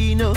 casino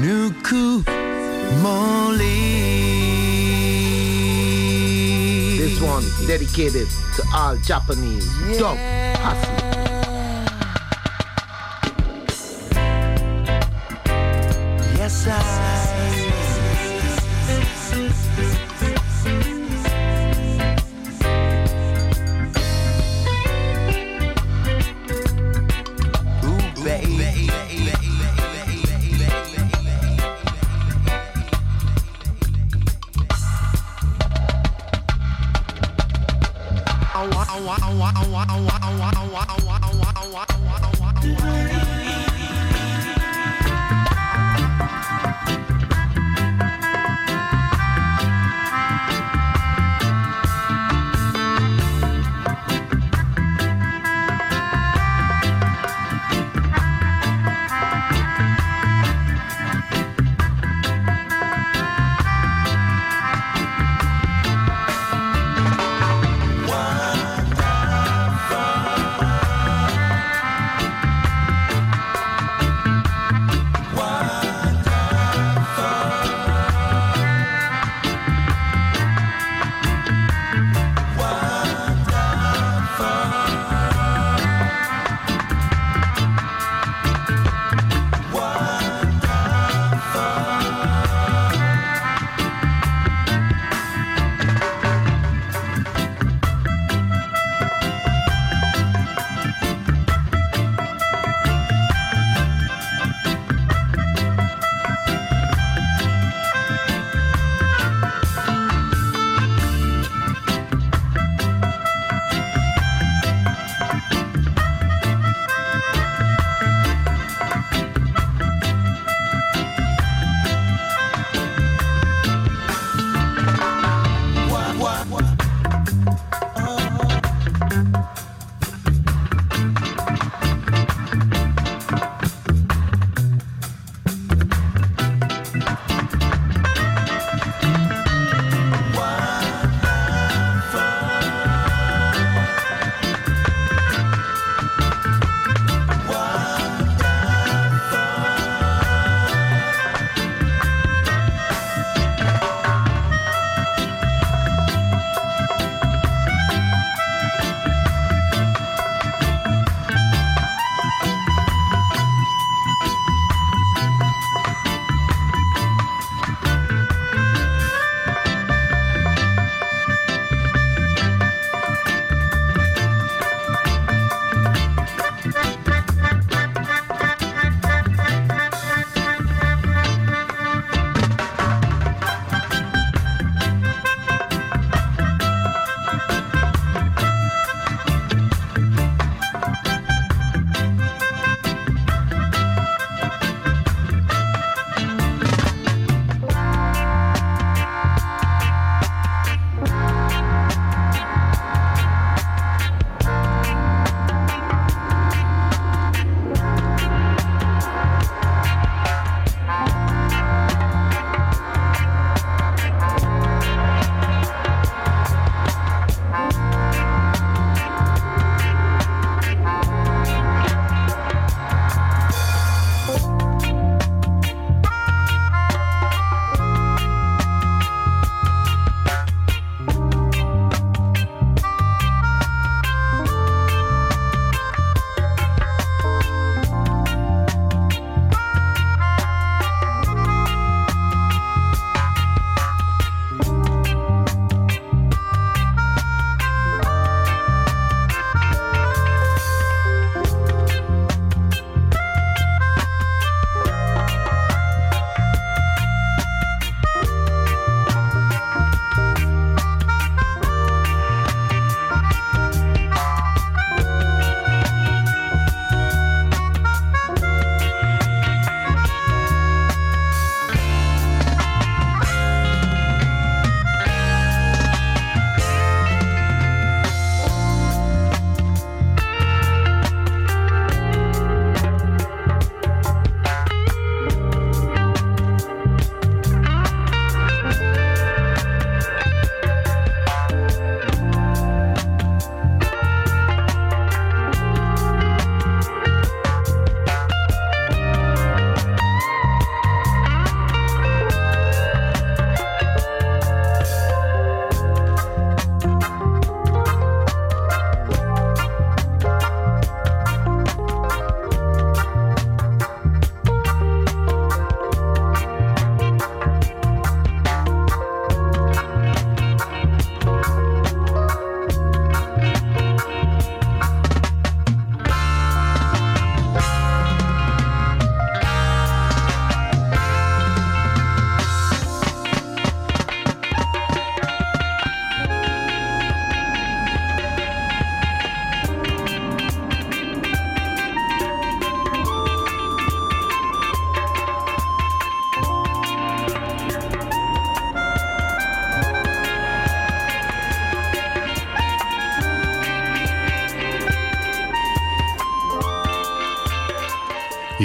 ぬくもり This one dedicated to all Japanese yeah.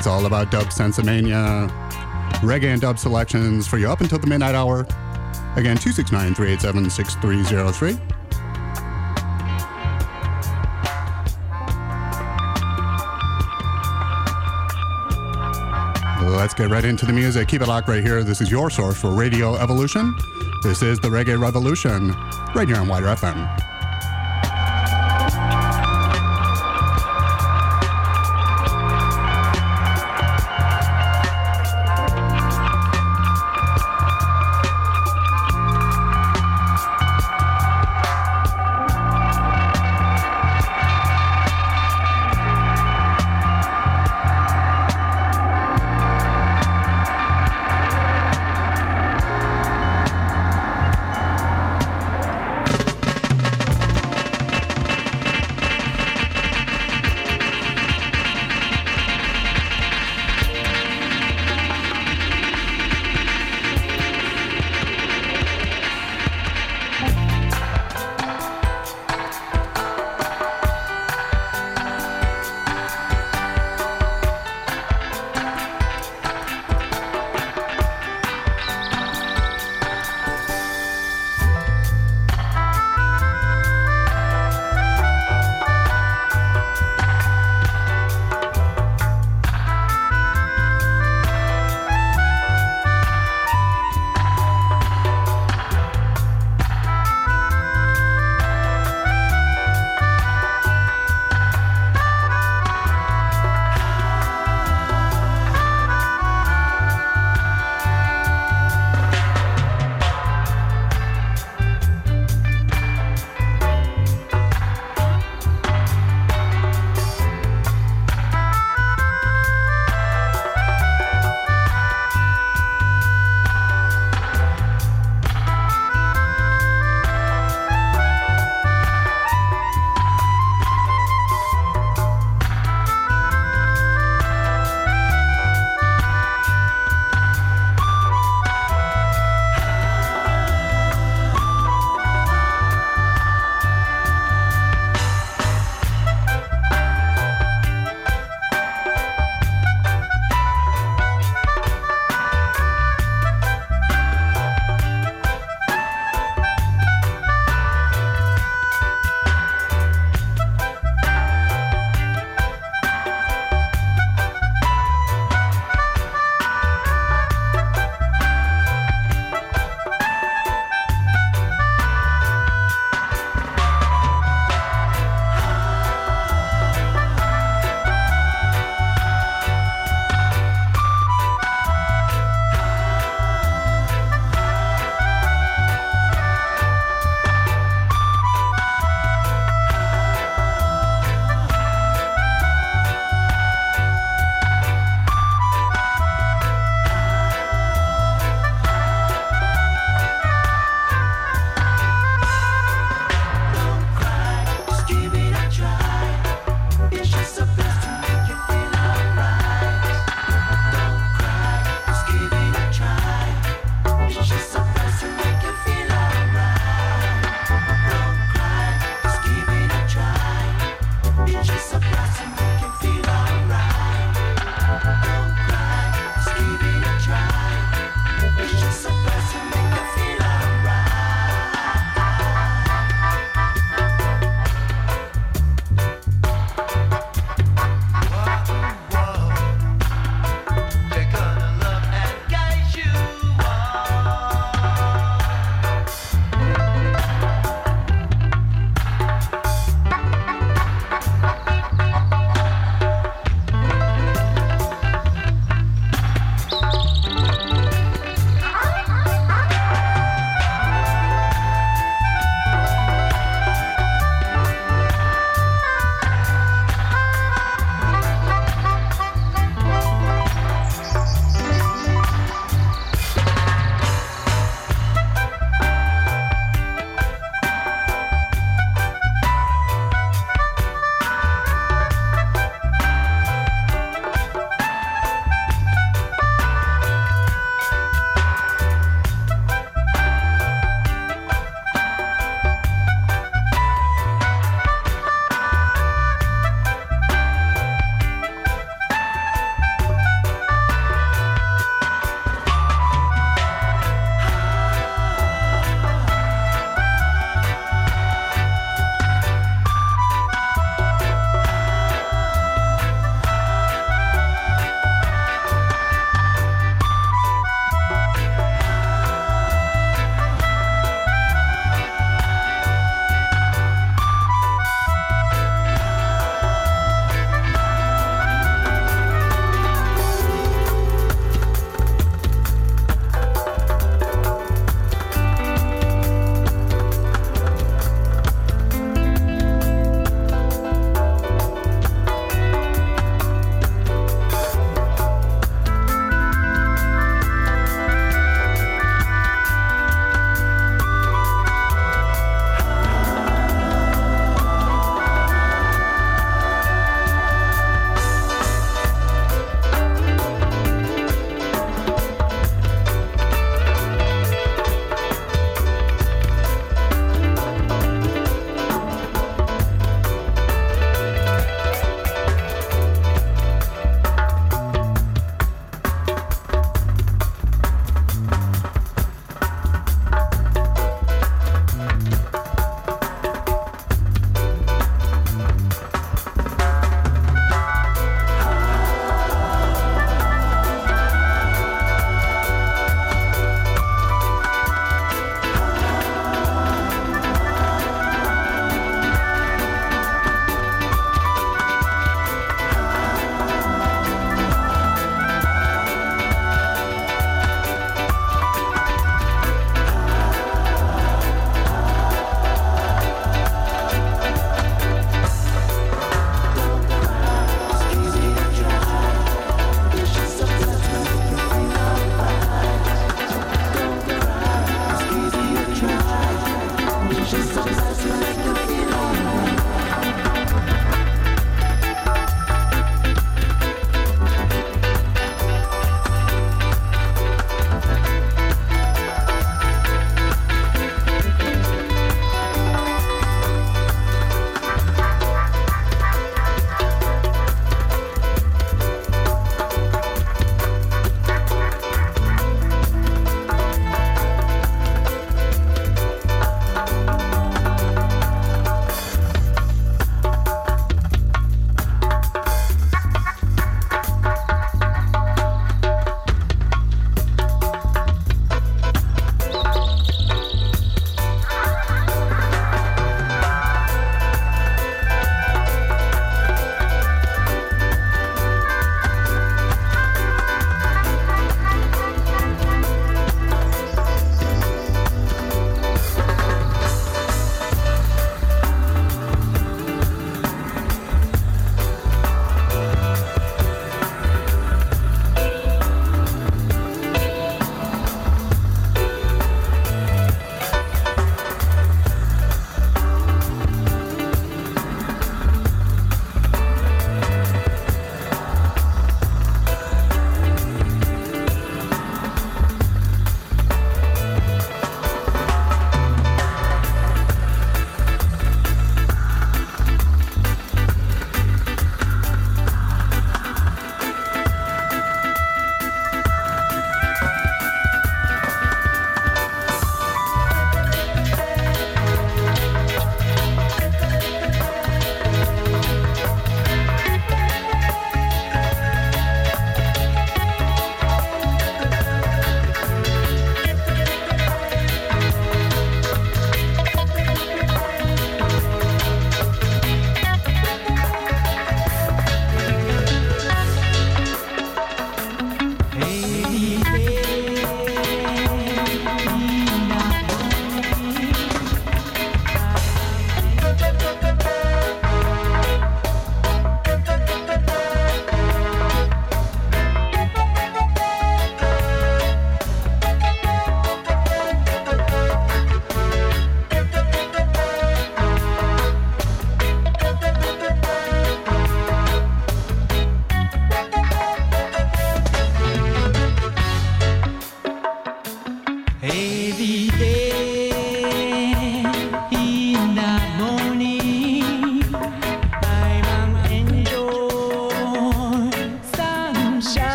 It's all about Dubsensemania. Reggae and dub selections for you up until the midnight hour. Again, 269-387-6303. Let's get right into the music. Keep it locked right here. This is your source for Radio Evolution. This is the Reggae Revolution, right here on WIDR FM.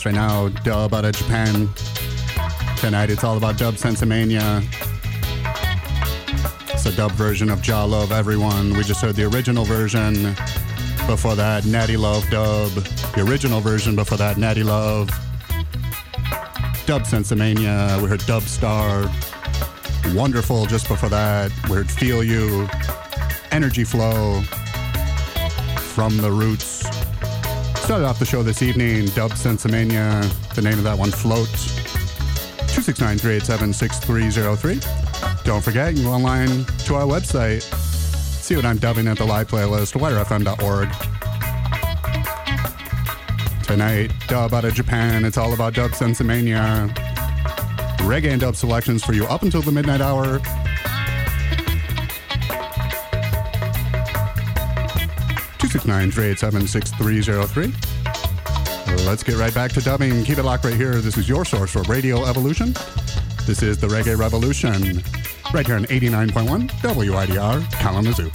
Yes, right now, dub out of Japan. Tonight it's all about Dubsensemania. It's a dub version of Jah Love Everyone. We just heard the original version. Before that, Natty Love dub. The original version before that, Natty Love. Dubsensemania. We heard Dub Star. Wonderful just before that. We heard Feel You. Energy Flow. From the Roots. Started off the show this evening, Dubsensemania. The name of that one, Float. 269 387 6303. Don't forget, you can go online to our website, see what I'm dubbing at the live playlist, widrfm.org. Tonight, dub out of Japan. It's all about Dubsensemania. Reggae and dub selections for you up until the midnight hour. Two six nine three eight seven six three zero three. Let's get right back to dubbing. Keep it locked right here. This is your source for Radio Evolution. This is the Reggae Revolution, right here on 89.1 WIDR Kalamazoo.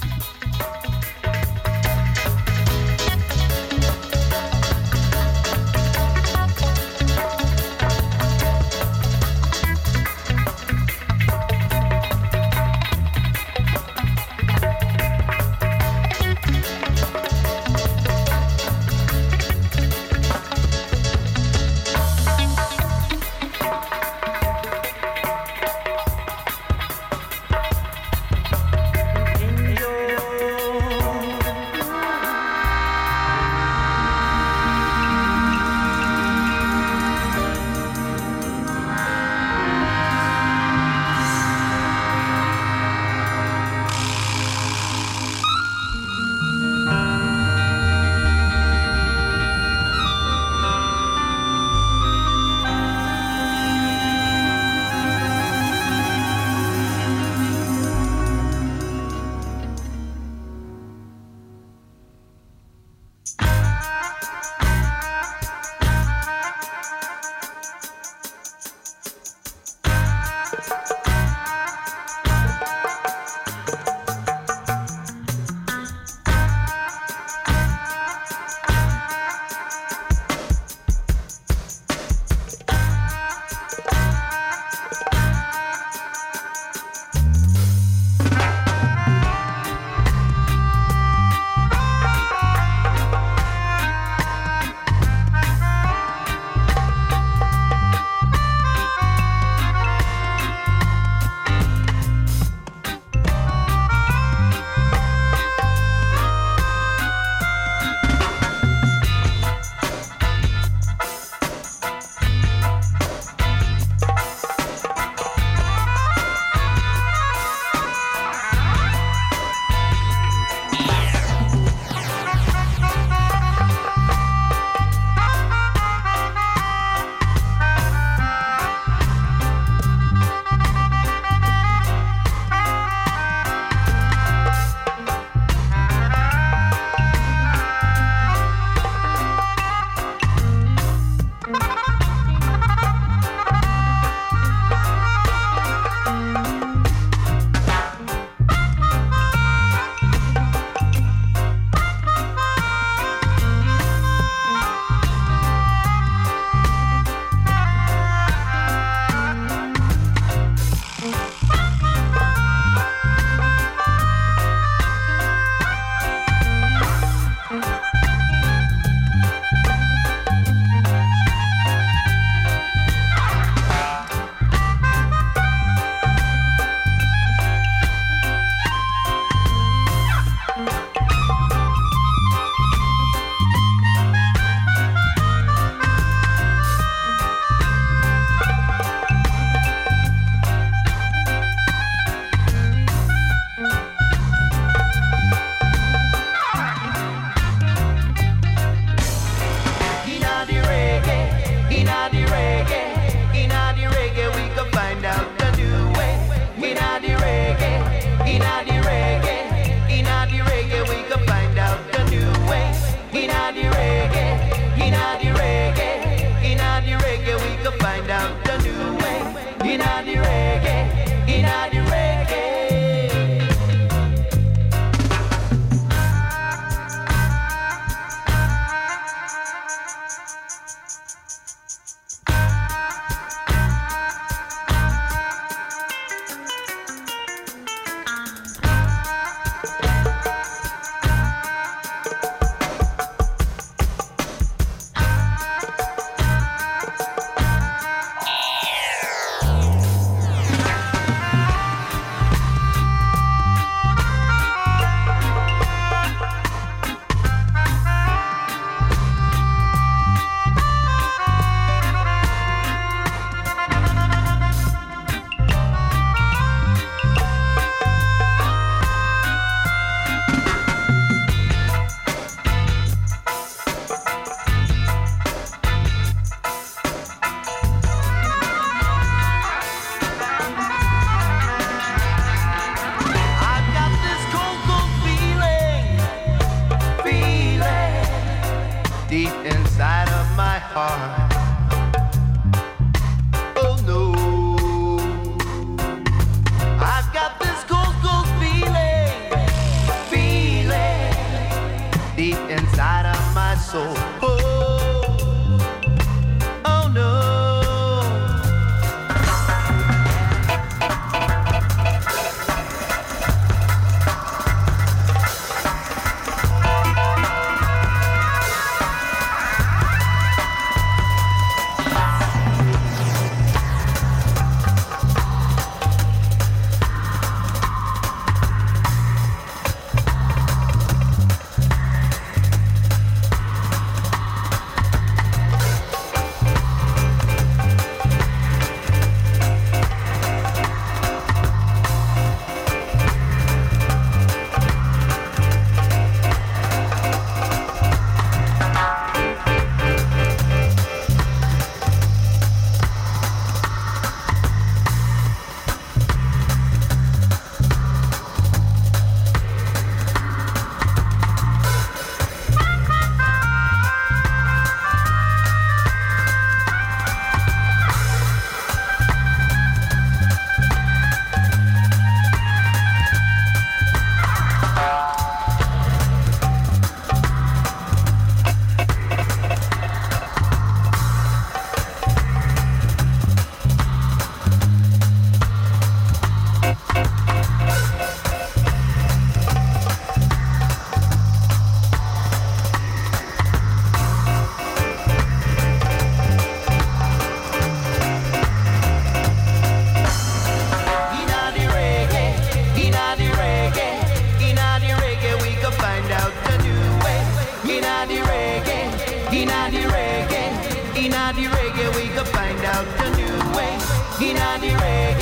Inna the reggae, inna the reggae, we can find out the new way. Inna the reggae.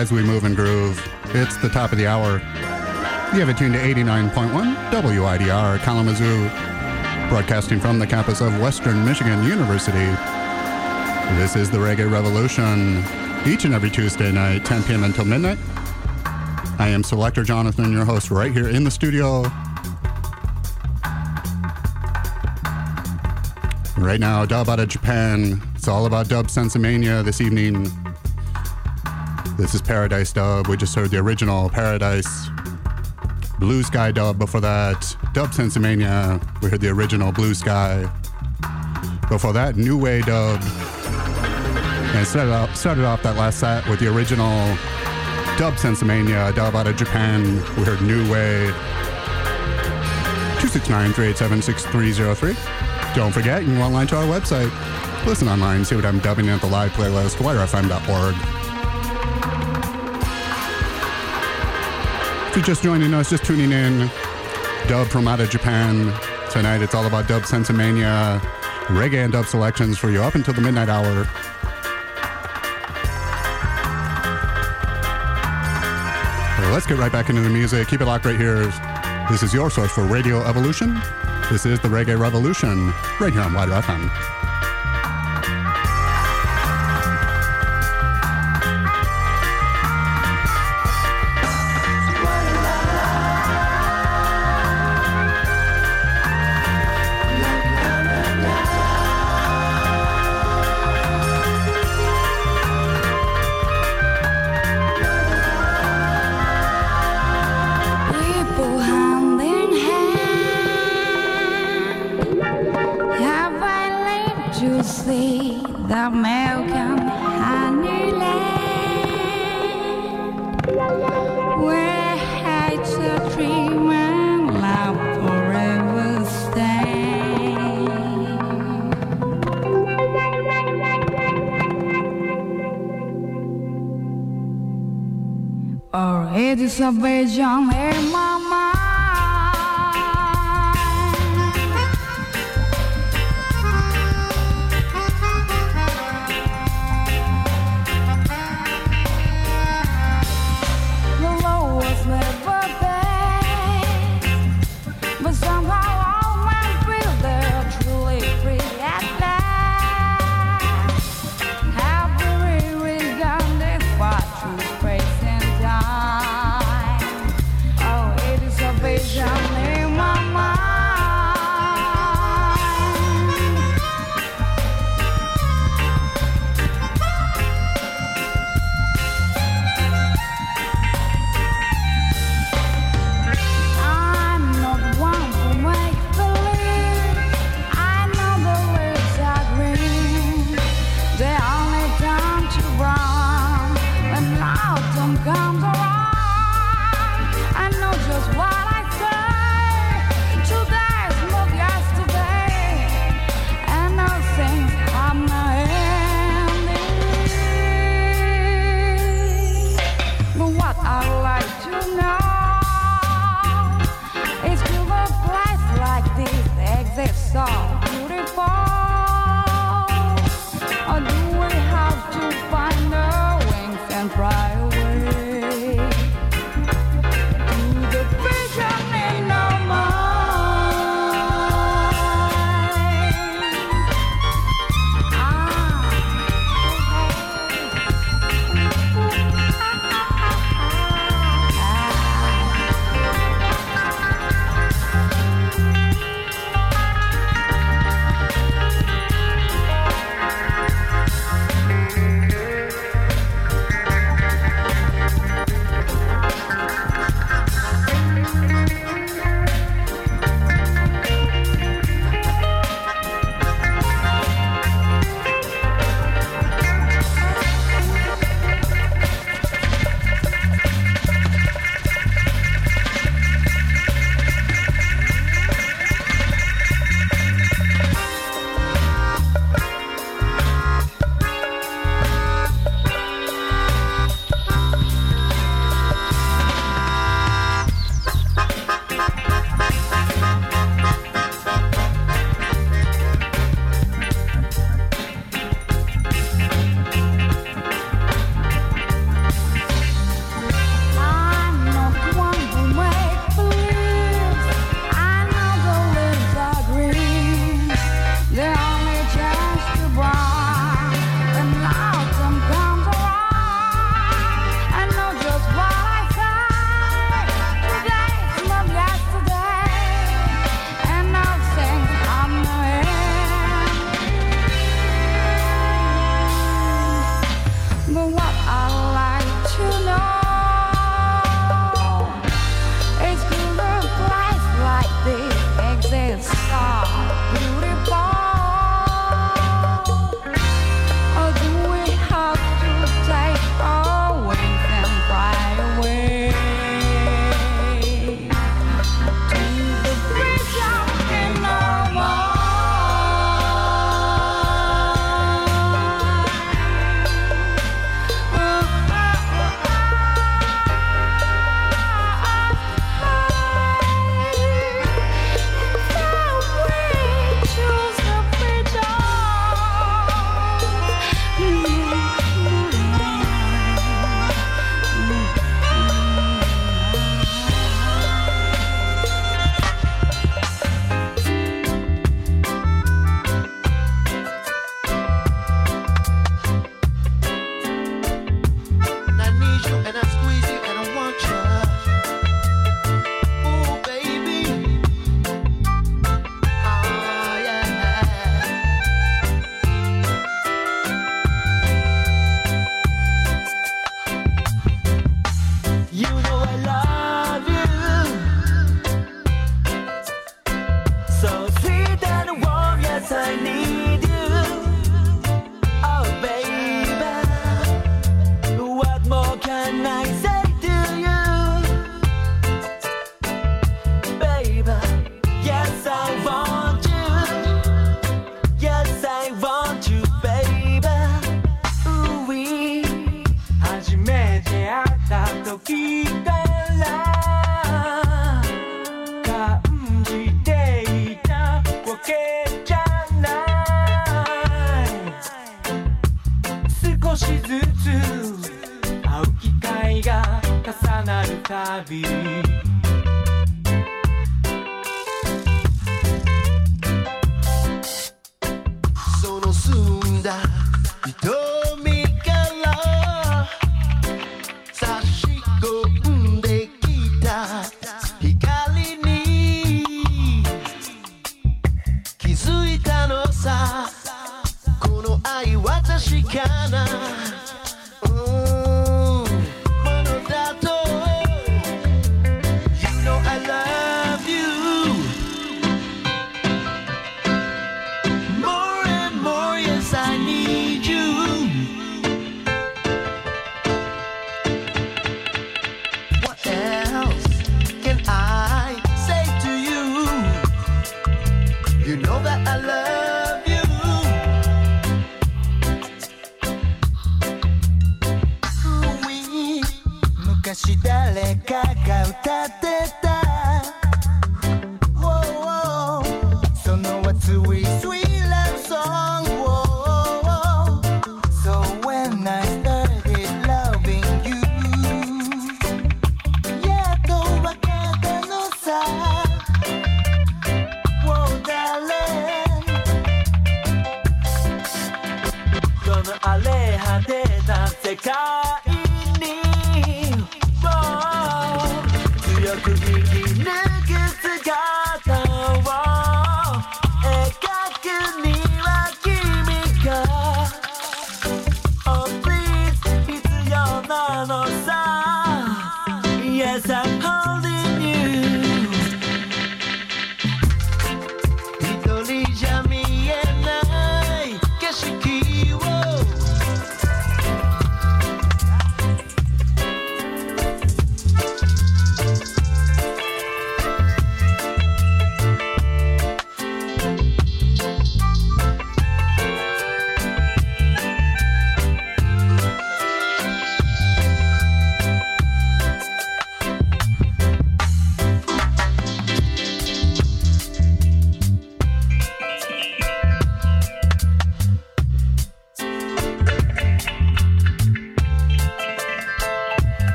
As we move and groove, it's the top of the hour. You have it tuned to 89.1 WIDR Kalamazoo, broadcasting from the campus of Western Michigan University. This is the Reggae Revolution, each and every Tuesday night, 10 p.m. until midnight. I am Selector Jonathon, your host, right here in the studio. Right now, dub out of Japan. It's all about Dubsensemania this evening. This is Paradise dub. We just heard the original Paradise. Blue Sky dub before that. Dubsensemania. We heard the original Blue Sky. Before that, New Way dub. And started off, started off that last set with the original Dubsensemania, dub out of Japan. We heard New Way. 269 387 6303. Don't forget, you can go online to our website. Listen online, see what I'm dubbing at the live playlist, widrfm.org. If you're just joining us, just tuning in, dub from out of Japan. Tonight it's all about Dubsensemania, reggae and dub selections for you up until the midnight hour. Let's get right back into the music. Keep it locked right here. This is your source for Radio Evolution. This is the Reggae Revolution, right here on WIDR FM. American where are dream and love forever. Or it is a vision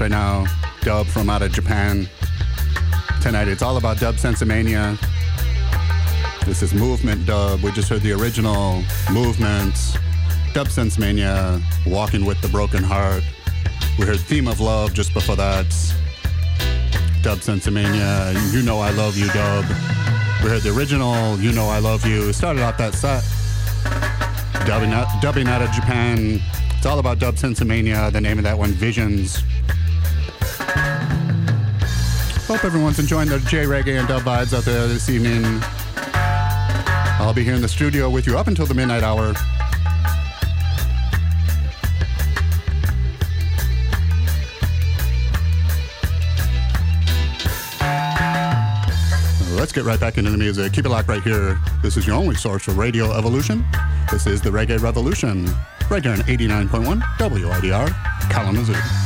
Right now. Dub from out of Japan. Tonight it's all about Dubsensemania. This is movement dub. We just heard the original movements. Dubsensemania, walking with the broken heart. We heard theme of love just before that. Dubsensemania, you know I love you dub. We heard the original You Know I Love You. Started off that set. Dubbing out, dubbing out of Japan. It's all about Dubsensemania. The name of that one, Visions. Hope everyone's enjoying the J Reggae and dub vibes out there this evening. I'll be here in the studio with you up until the midnight hour. Let's get right back into the music. Keep it locked right here. This is your only source for Radio Evolution. This is the Reggae Revolution, right here on 89.1 WIDR Kalamazoo.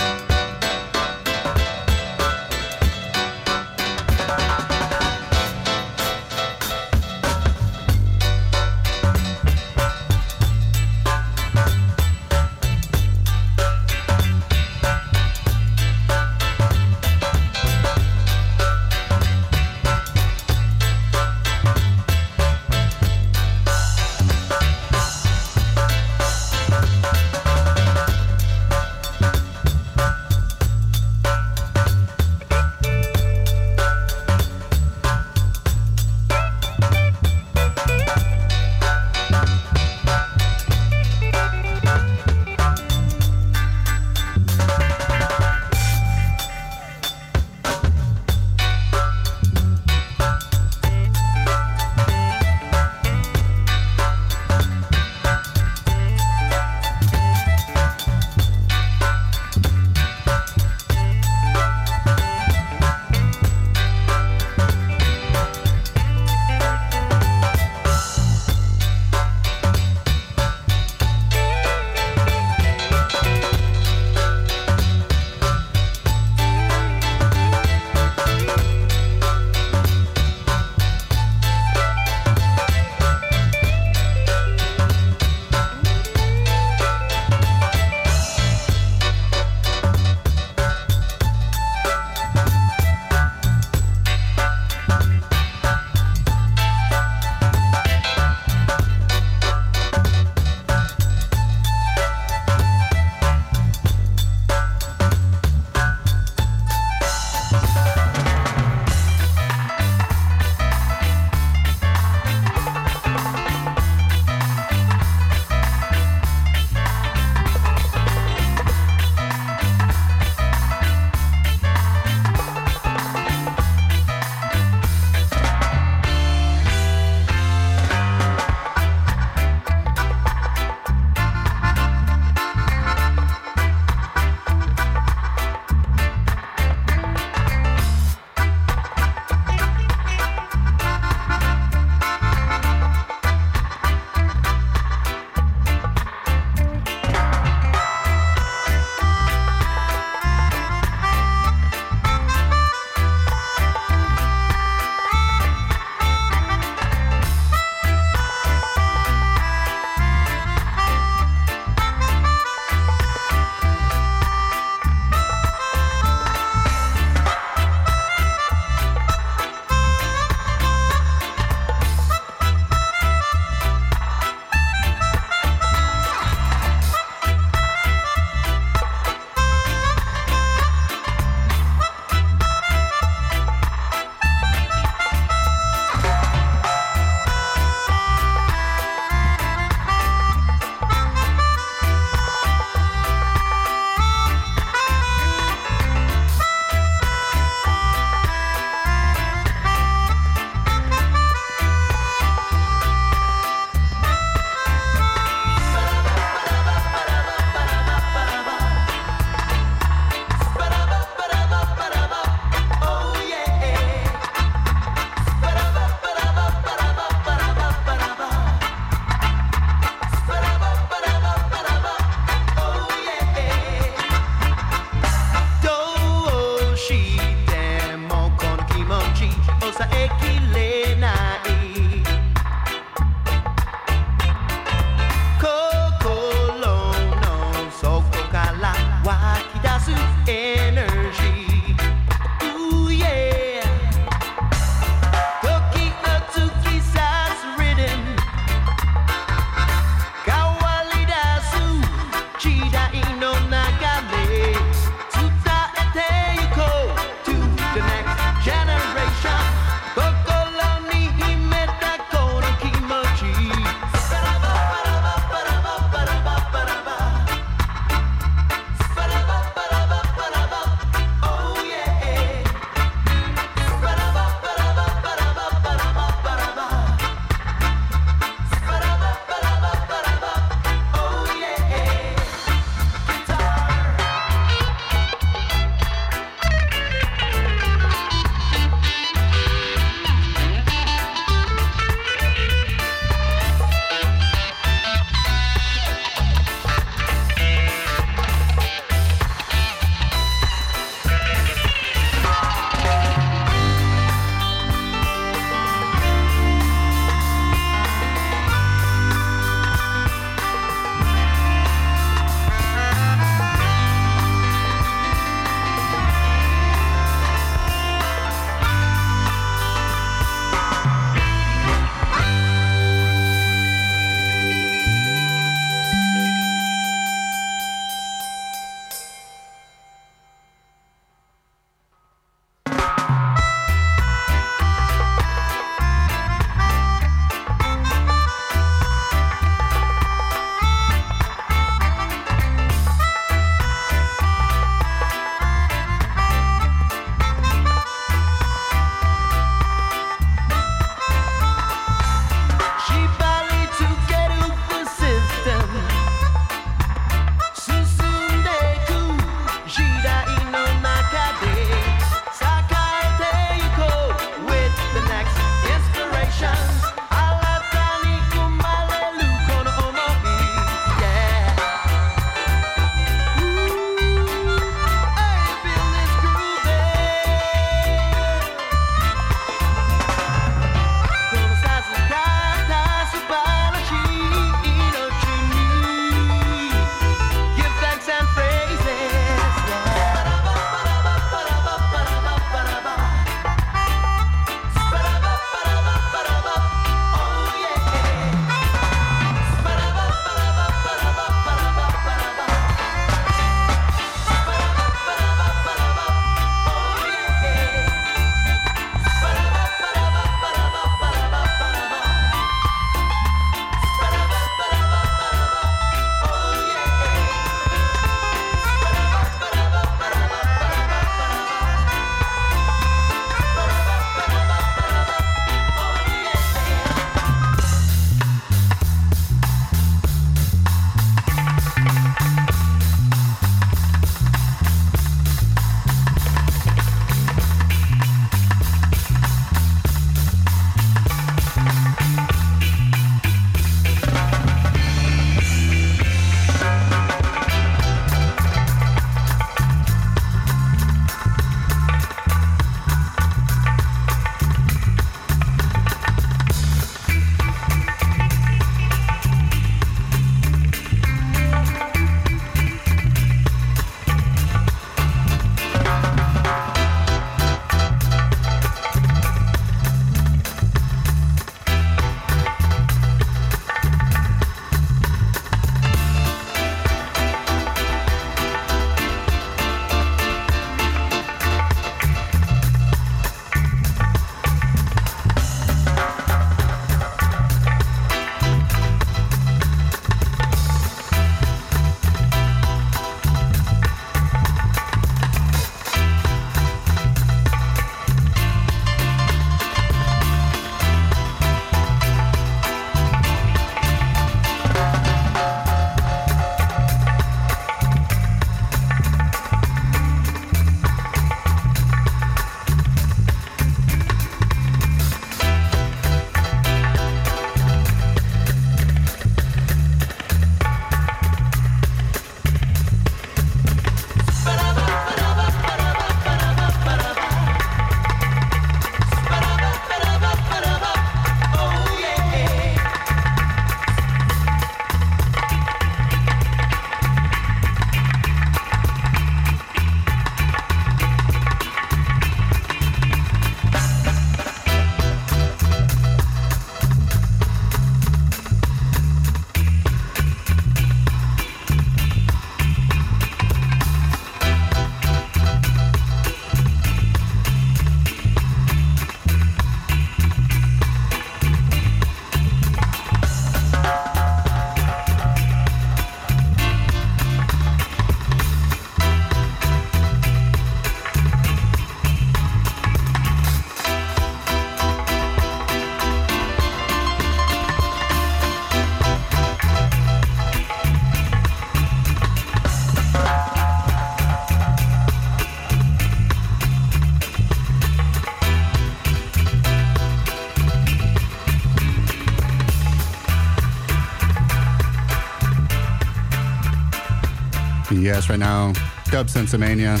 Yes, right now, Dubsensemania.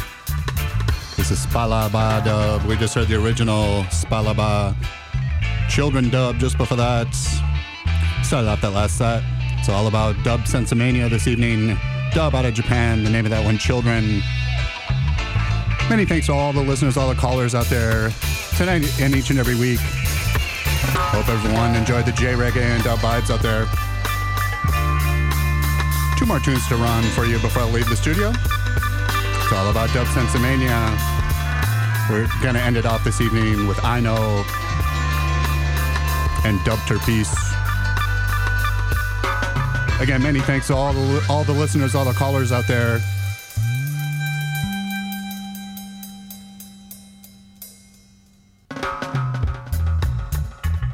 This is Spa La Ba dub. We just heard the original Spa La Ba Children dub just before that. Started off that last set. It's all about Dubsensemania this evening. Dub out of Japan. The name of that one, Children. Many thanks to all the listeners, all the callers out there tonight and each and every week. Hope everyone enjoyed the J Reggae and Dub vibes out there. Two more tunes to run for you before I leave the studio. It's all about Dubsensemania. We're gonna end it off this evening with I Know and Dubterpiece. Again, many thanks to all the all the listeners, all the callers out there.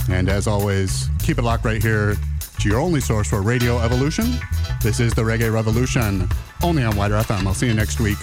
And as always, keep it locked right here to your only source for Radio Evolution. This is the Reggae Revolution, only on WIDR FM. I'll see you next week.